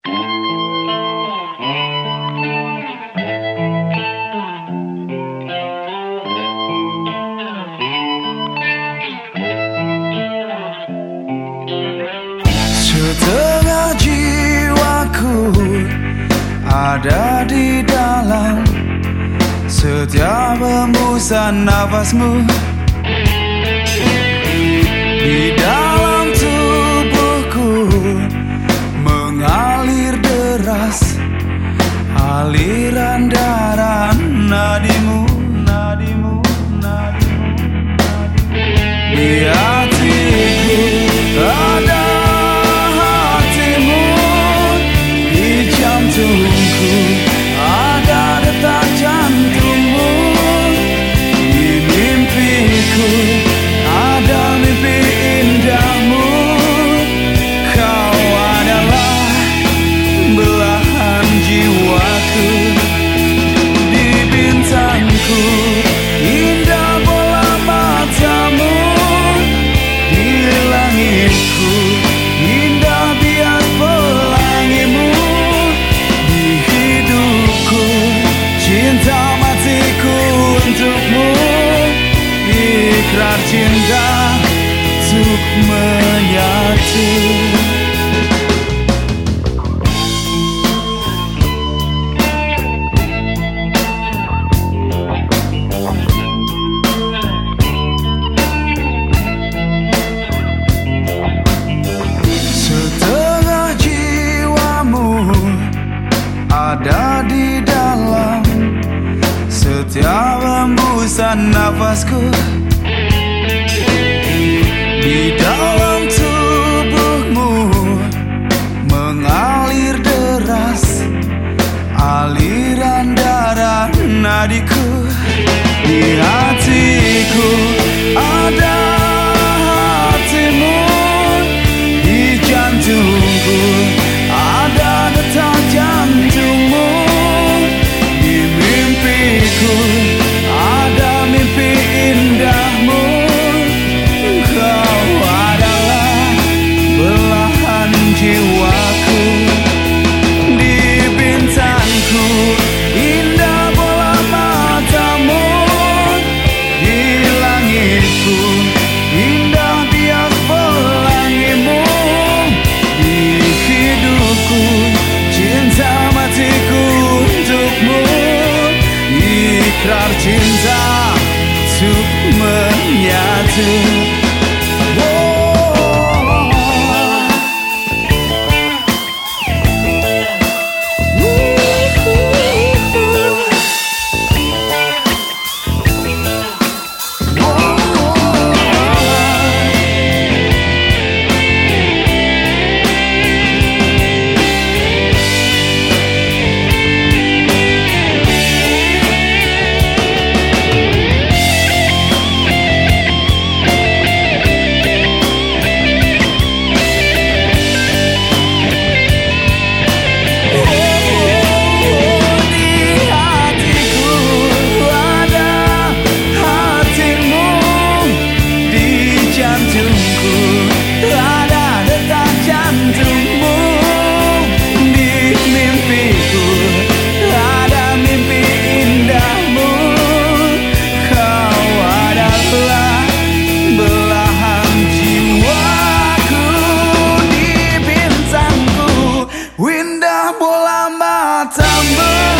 Setengah jiwaku ada di dalam setiap hembusan nafasmu. Di dalam ikrar cinta Untuk menyatu. Setengah jiwamu Ada di dalam Setiap hembusan nafasku. pribadiku di hatiku ada to bola matamba